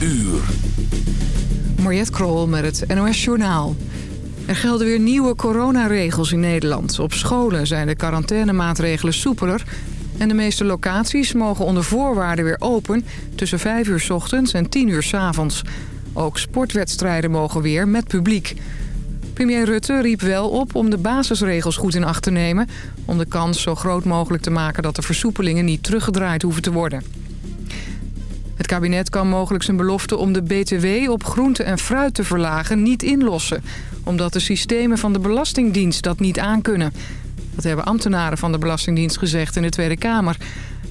uur. Mariette Krol met het NOS Journaal. Er gelden weer nieuwe coronaregels in Nederland. Op scholen zijn de quarantainemaatregelen soepeler... en de meeste locaties mogen onder voorwaarden weer open... tussen 5 uur s ochtends en 10 uur s avonds. Ook sportwedstrijden mogen weer met publiek. Premier Rutte riep wel op om de basisregels goed in acht te nemen... om de kans zo groot mogelijk te maken dat de versoepelingen niet teruggedraaid hoeven te worden. Kabinet kan mogelijk zijn belofte om de BTW op groente en fruit te verlagen niet inlossen. Omdat de systemen van de Belastingdienst dat niet aankunnen. Dat hebben ambtenaren van de Belastingdienst gezegd in de Tweede Kamer.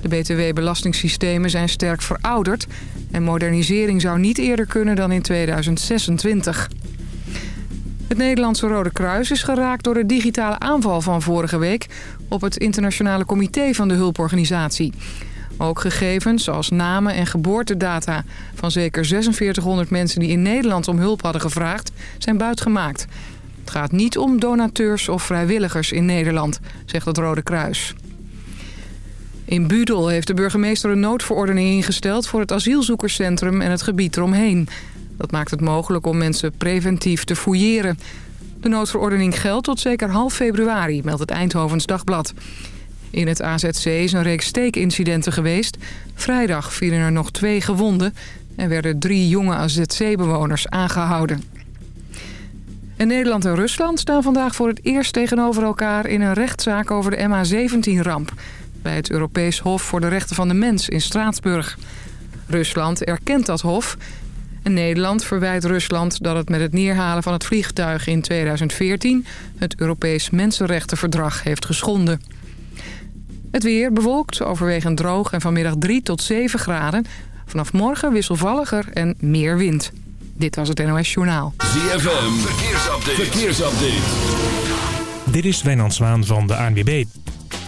De BTW-belastingssystemen zijn sterk verouderd... en modernisering zou niet eerder kunnen dan in 2026. Het Nederlandse Rode Kruis is geraakt door de digitale aanval van vorige week... op het internationale comité van de hulporganisatie. Ook gegevens zoals namen en geboortedata van zeker 4600 mensen die in Nederland om hulp hadden gevraagd, zijn buitgemaakt. Het gaat niet om donateurs of vrijwilligers in Nederland, zegt het Rode Kruis. In Budel heeft de burgemeester een noodverordening ingesteld voor het asielzoekerscentrum en het gebied eromheen. Dat maakt het mogelijk om mensen preventief te fouilleren. De noodverordening geldt tot zeker half februari, meldt het Eindhovens Dagblad. In het AZC is een reeks steekincidenten geweest. Vrijdag vielen er nog twee gewonden en werden drie jonge AZC-bewoners aangehouden. En Nederland en Rusland staan vandaag voor het eerst tegenover elkaar... in een rechtszaak over de MH17-ramp... bij het Europees Hof voor de Rechten van de Mens in Straatsburg. Rusland erkent dat hof... En Nederland verwijt Rusland dat het met het neerhalen van het vliegtuig in 2014... het Europees Mensenrechtenverdrag heeft geschonden. Het weer bewolkt, overwegend droog en vanmiddag 3 tot 7 graden. Vanaf morgen wisselvalliger en meer wind. Dit was het NOS Journaal. ZFM, verkeersupdate. verkeersupdate. Dit is Wijnand Zwaan van de ANWB.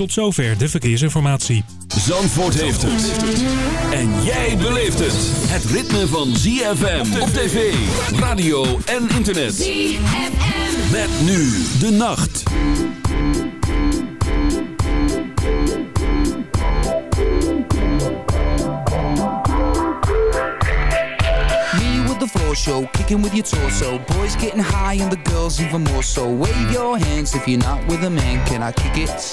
Tot zover de verkeersinformatie. Zandvoort heeft het. En jij beleeft het. Het ritme van ZFM op tv, radio en internet. ZFM. Met nu de nacht. Me with the floor show, kicking with your torso. Boys getting high and the girls even more so. Wave your hands if you're not with a man. Can I kick it?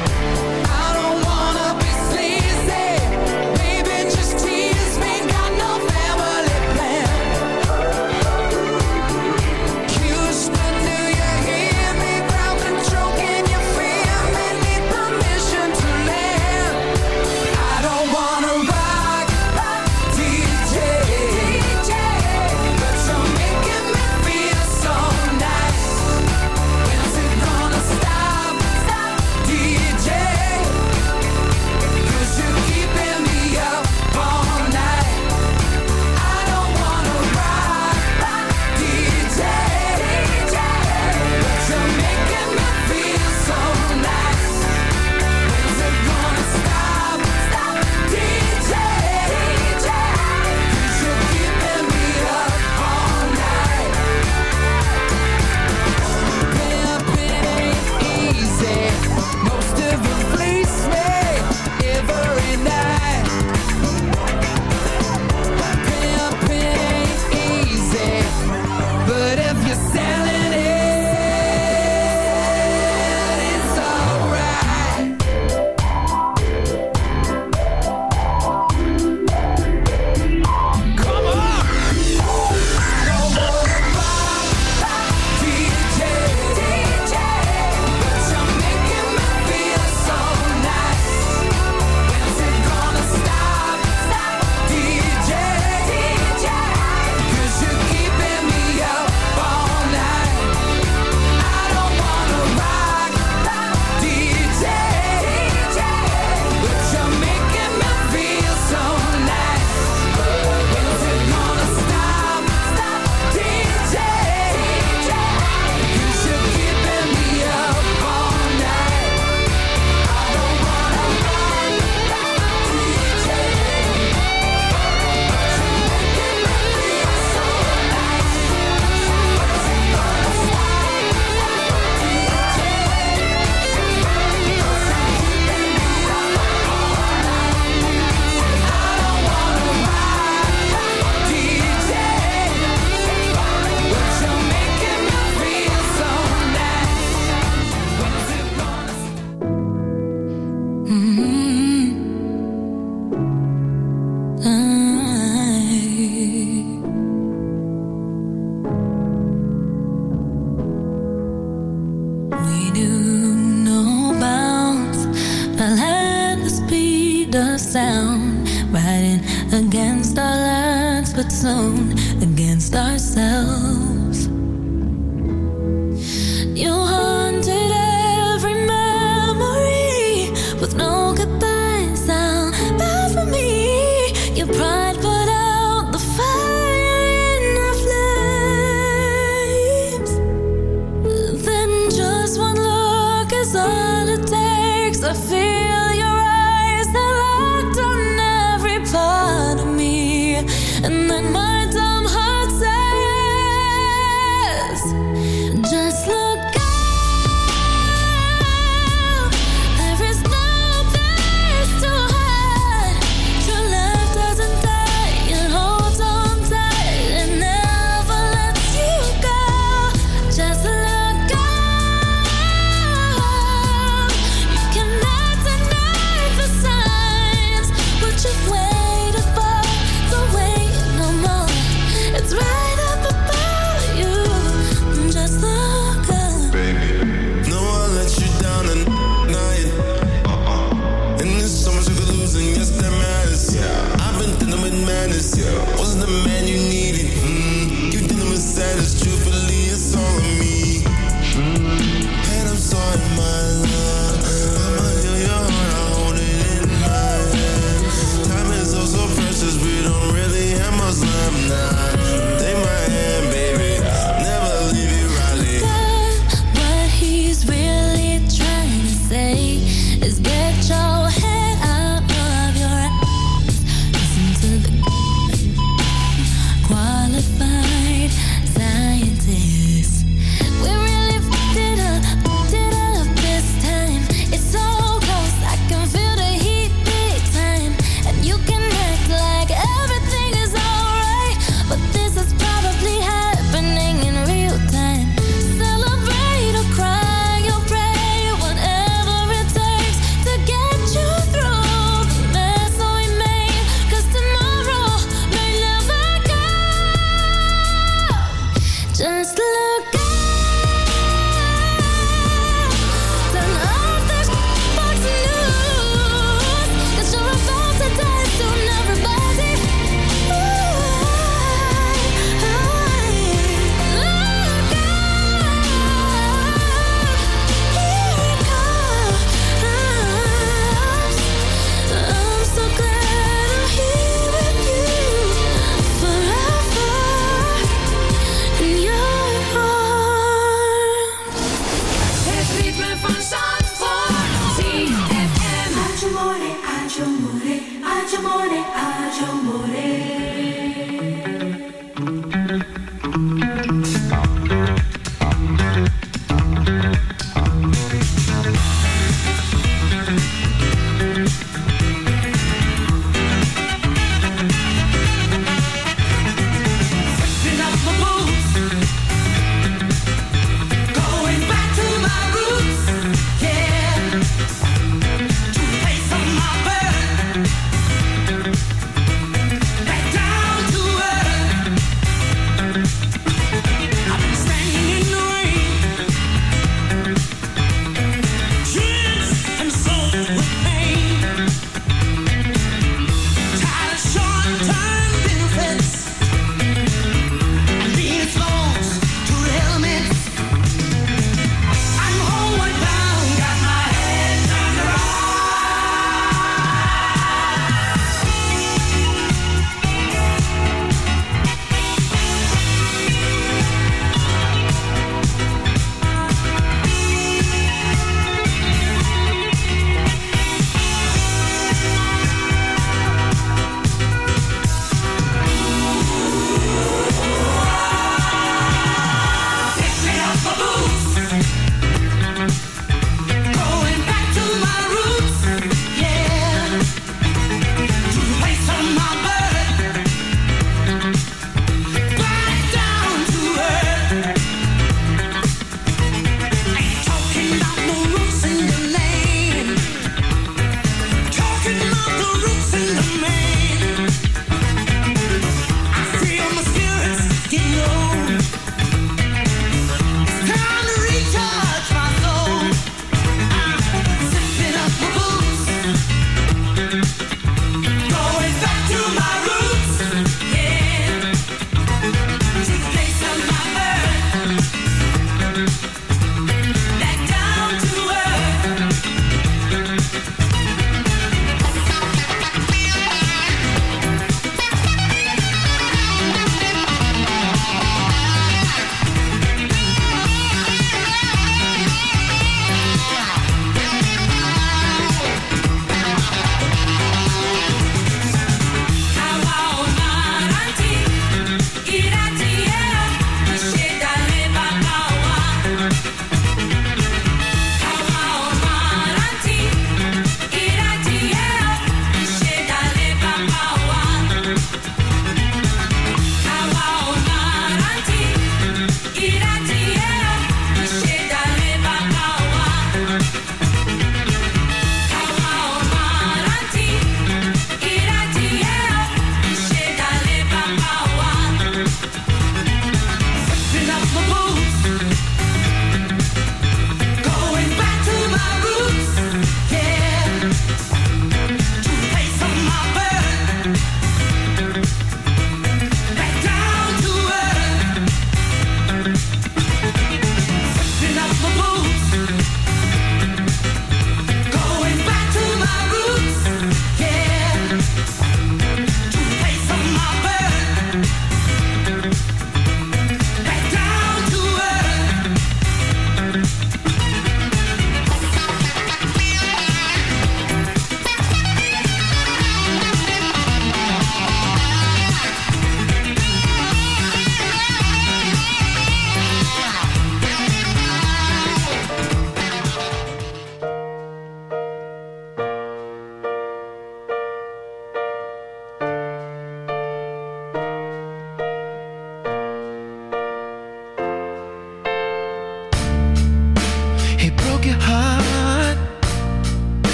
blues.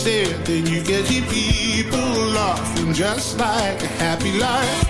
said, then you get your people laughing just like a happy life.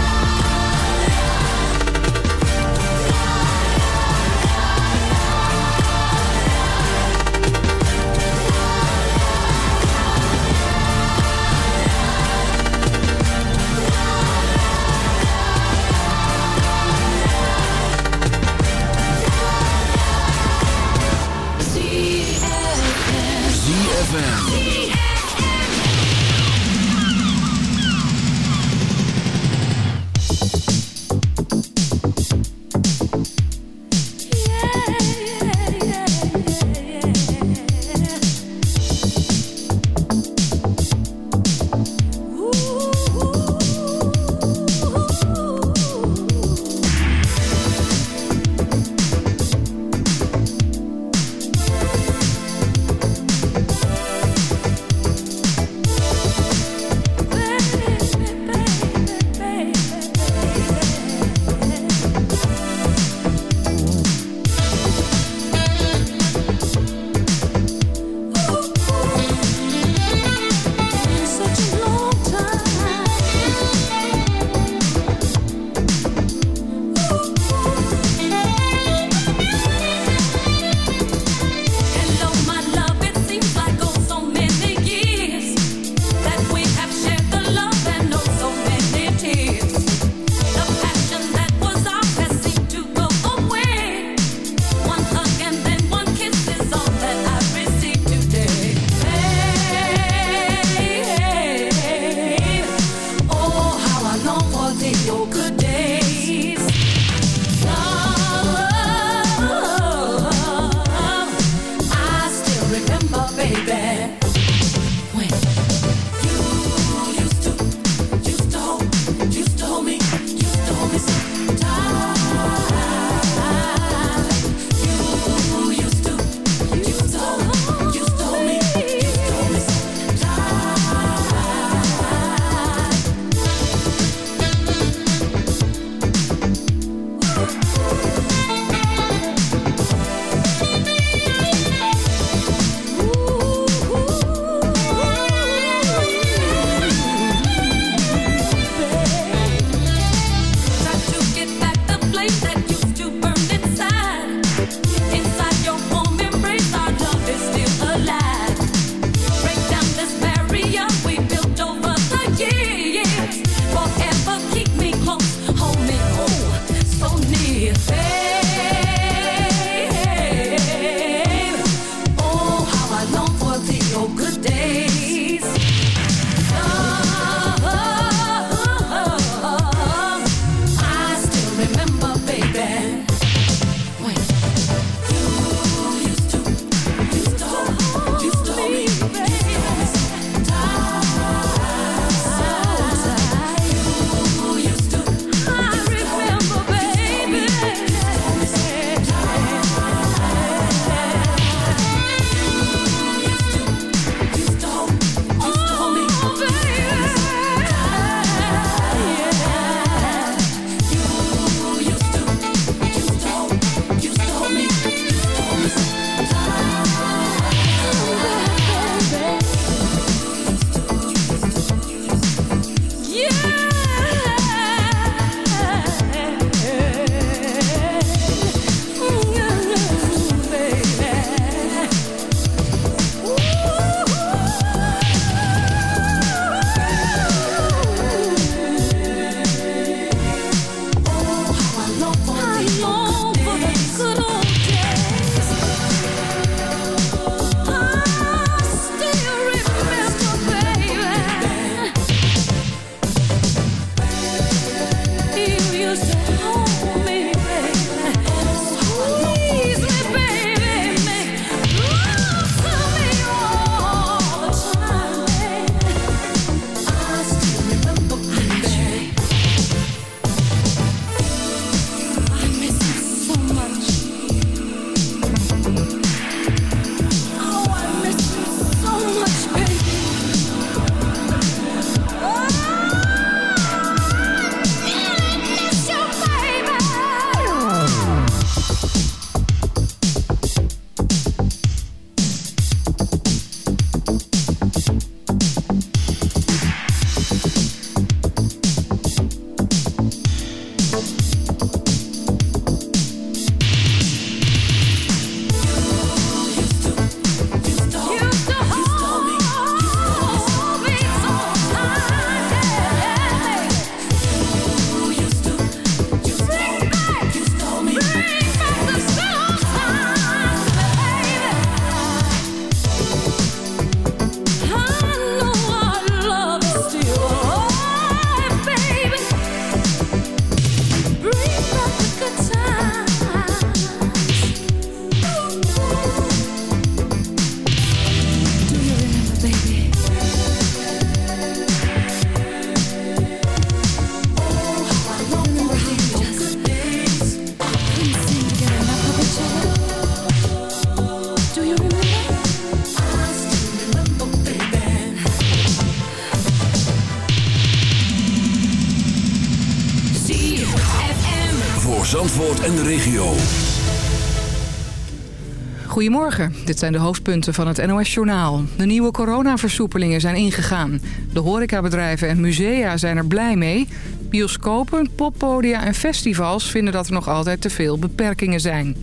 Goedemorgen, dit zijn de hoofdpunten van het NOS-journaal. De nieuwe coronaversoepelingen zijn ingegaan. De horecabedrijven en musea zijn er blij mee. Bioscopen, poppodia en festivals vinden dat er nog altijd te veel beperkingen zijn.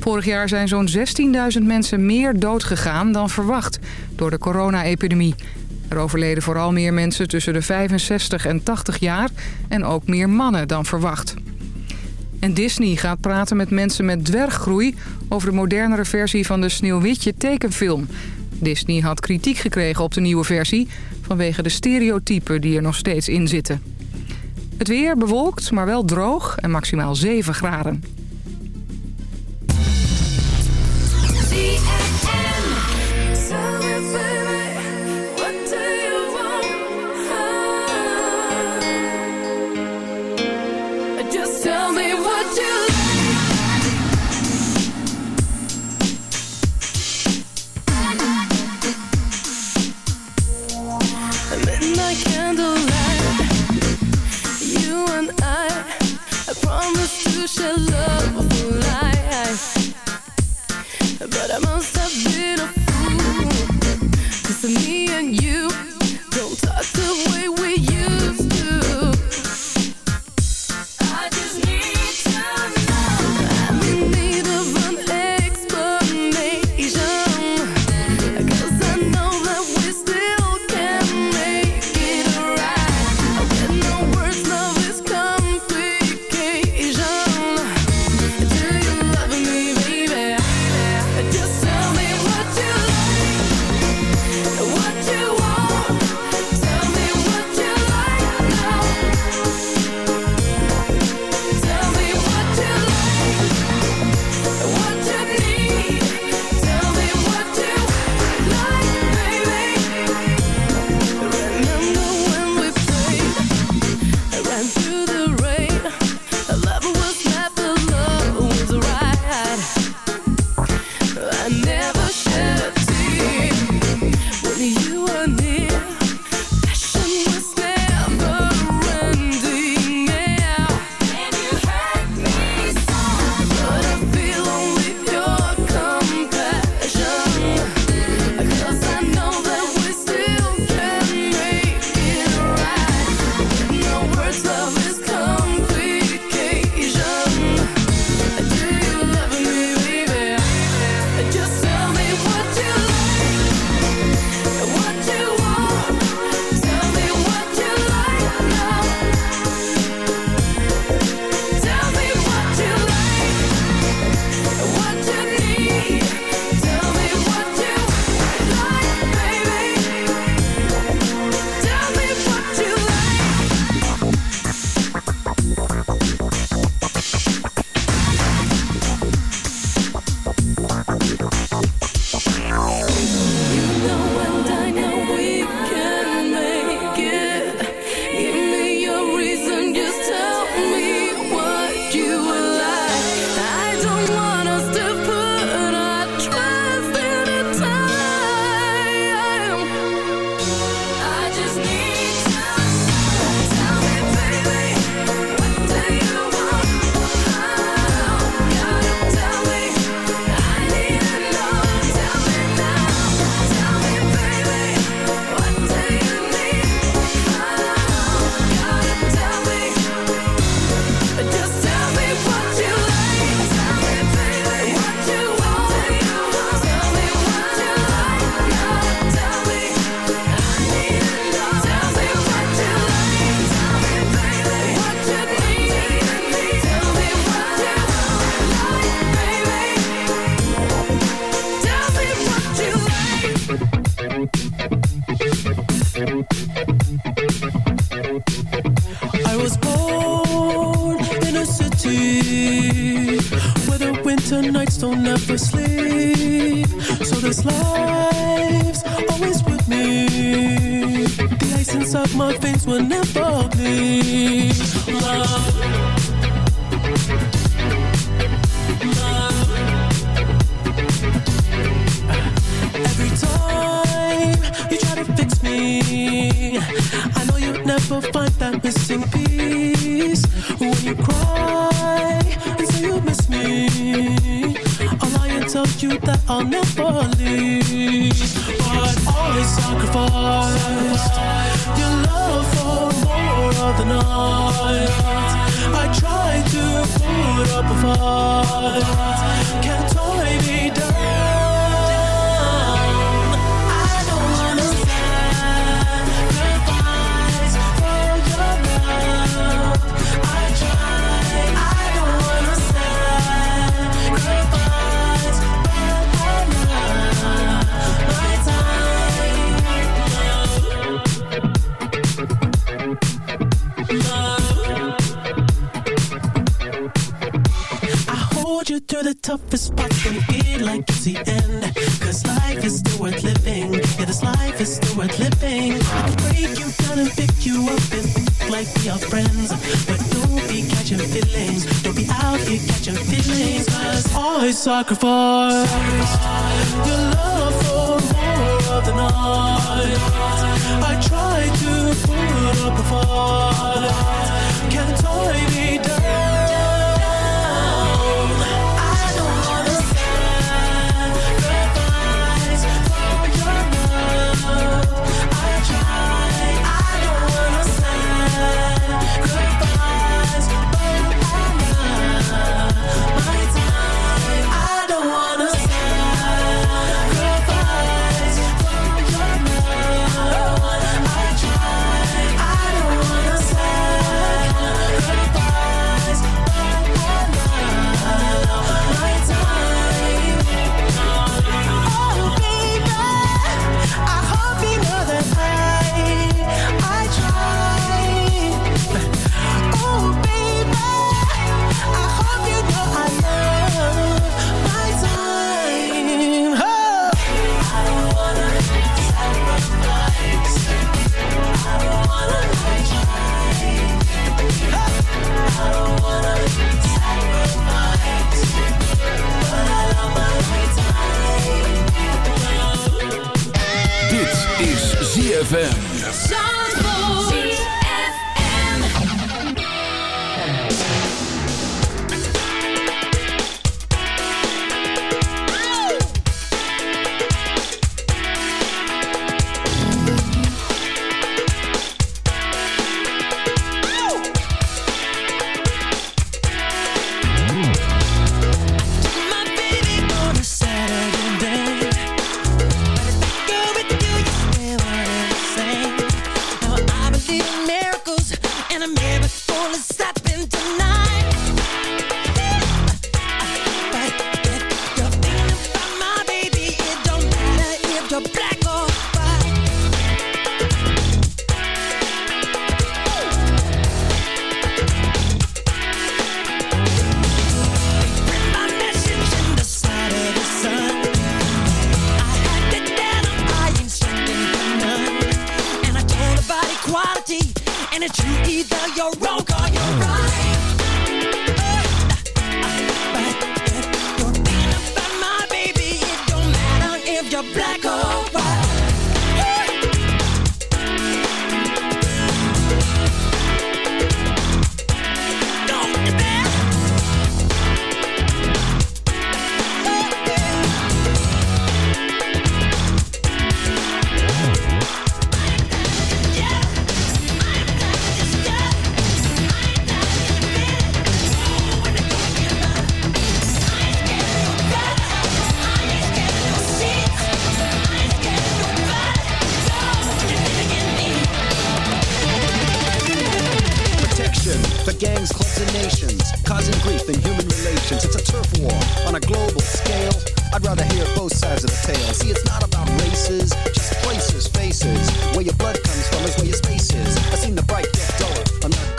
Vorig jaar zijn zo'n 16.000 mensen meer doodgegaan dan verwacht door de corona-epidemie. Er overleden vooral meer mensen tussen de 65 en 80 jaar en ook meer mannen dan verwacht. En Disney gaat praten met mensen met dwerggroei... over de modernere versie van de Sneeuwwitje tekenfilm. Disney had kritiek gekregen op de nieuwe versie... vanwege de stereotypen die er nog steeds in zitten. Het weer bewolkt, maar wel droog en maximaal 7 graden. share love But I must have been a me and you don't talk the way we toughest parts gonna be like it's the end. Cause life is still worth living. Yeah, this life is still worth living. I can break you down and pick you up and think like we are friends. But don't be catching feelings. Don't be out here catching feelings. Cause always sacrifice your love for more of the night. I try to put up a fight.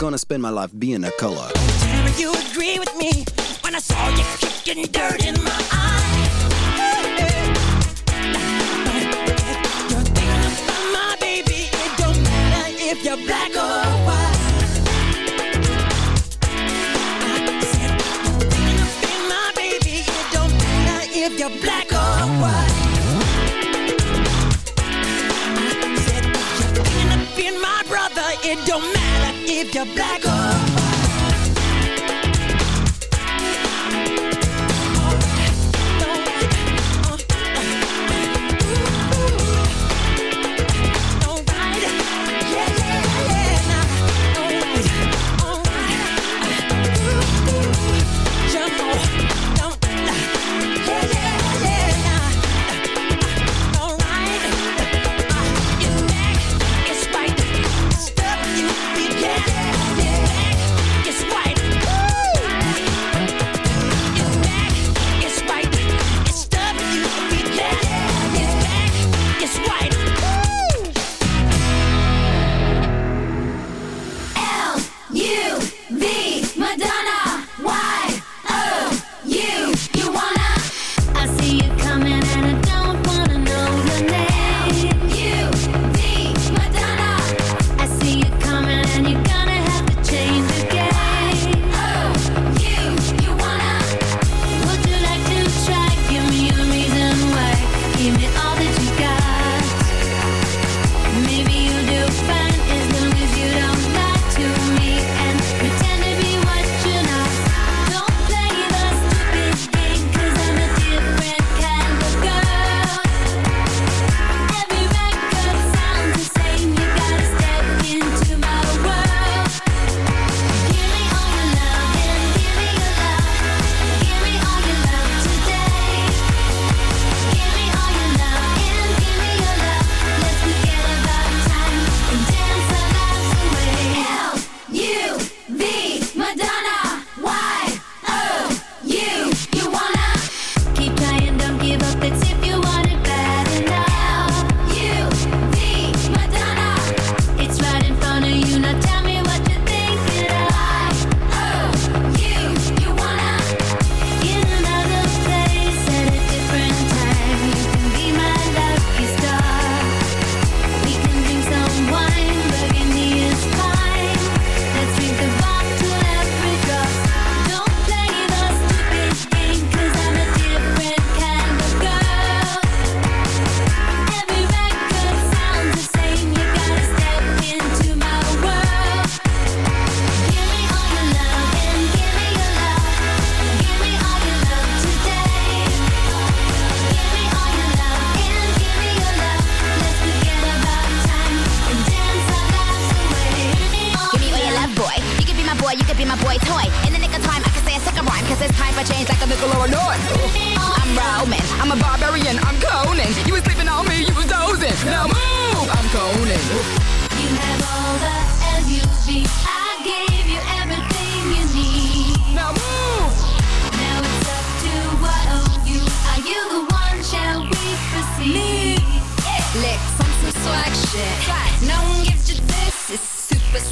gonna spend my life being a color. You agree with me when I saw you kicking dirt in my. If you're black or white I said, my baby It don't matter if you're black or white it don't matter if you're black or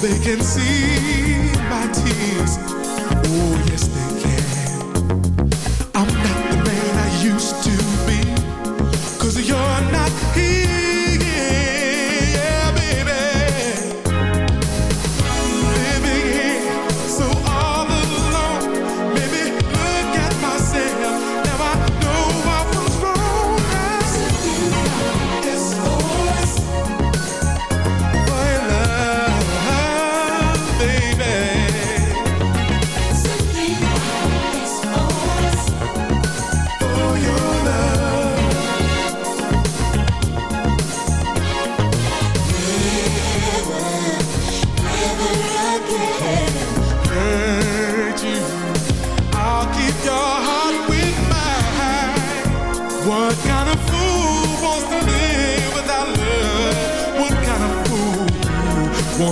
They can see my tears. Oh, yes, they can.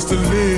to live.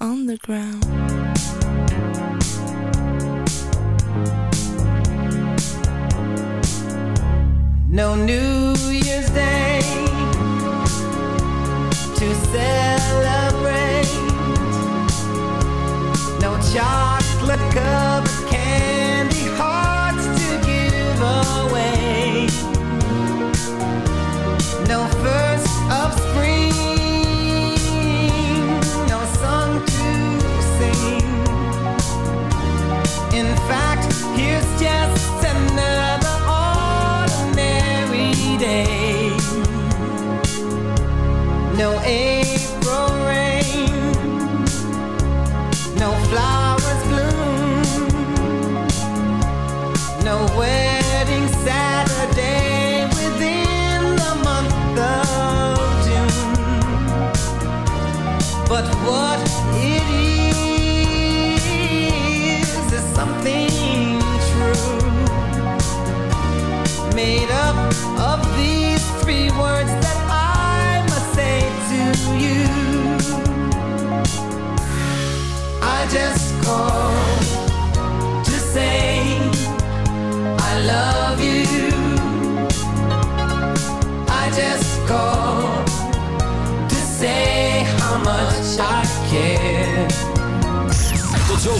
On the ground. No news